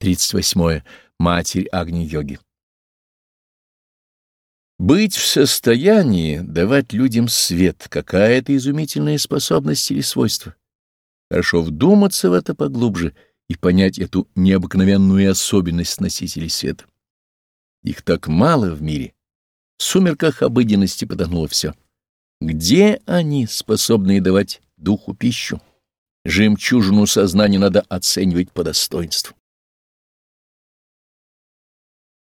38. Матерь Агни-йоги. Быть в состоянии давать людям свет — какая-то изумительная способность или свойство. Хорошо вдуматься в это поглубже и понять эту необыкновенную особенность носителей света. Их так мало в мире. В сумерках обыденности потонуло все. Где они, способные давать духу пищу? Жемчужину сознания надо оценивать по достоинству.